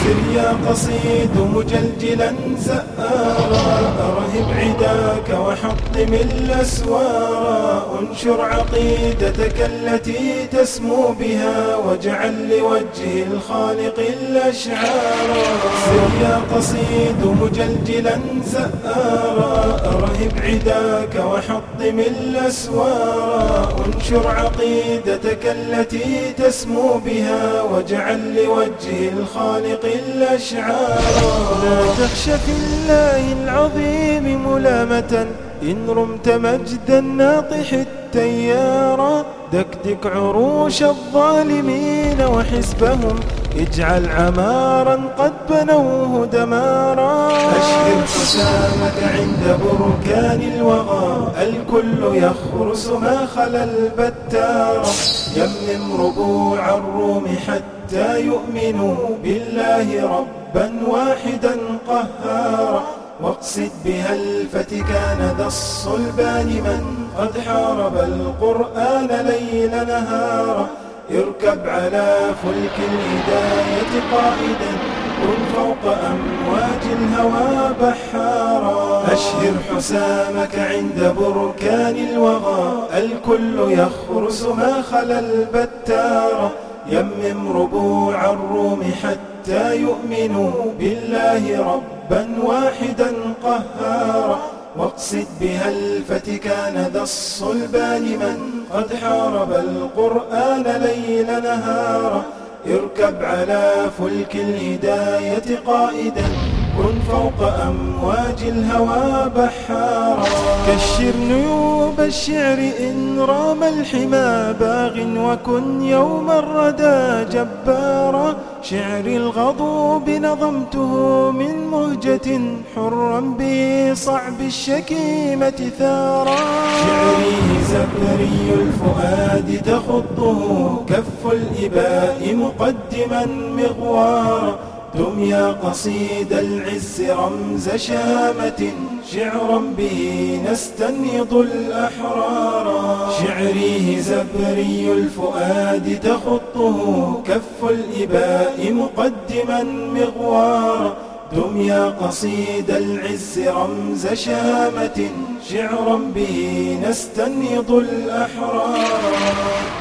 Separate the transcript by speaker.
Speaker 1: سر يا قصيد مجلجلا زآرا أرهب عداك وحطم الأسوارا انشر عقيدتك التي تسمو بها واجعل لوجه الخالق الأشعارا سر يا قصيد مجلجلا زآرا أرهب عداك وحطم الأسوارا انشر عقيدتك التي تسمو بها واجعل لوجه الخالق الأشعار. لا تخش في الله العظيم ملامة إن رمت مجد الناطح التيارا دكدك عروش الظالمين وحزبهم اجعل عمارا قد بنوه دمارا. أشهر حسامك عند بركان الوغى الكل يخرس ما خلا البتار. يمم ربوع الروم حتى يؤمنوا بالله ربا واحدا قهارا واقصد بها الفتكان ذا الصلبان من قد حارب القرآن ليل نهارا اركب على فلك الهداية قائدا كن فوق أمواج الهوى بحارا. أشهر حسامك عند بركان الوغى الكل يخرس ما خلا البتار يمم ربوع الروم حتى يؤمنوا بالله ربا واحدا قهارا. واقصد بها الفتكان ذا الصلبان من قد حارب القرآن ليل نهارا. اركب على فلك الهداية قائدا كن فوق أمواج الهوى بحارا. كشر نيوب الشعر إن رام الحمى باغ وكن يوم الردى جبارا. شعري الغضوب نظمته من مهجة حرا بصعب الشكيمة ثارا. شعري زبري الفؤاد تخطه كف الإباء مقدما مغوارا. دم يا قصيد العز رمز شامة. شعرا به نستنيض الأحرار. شعريه زبري الفؤاد تخطه. كف الإباء مقدما مغوارا دم يا قصيد العز رمز شامة. شعرا به نستنيض الأحرار.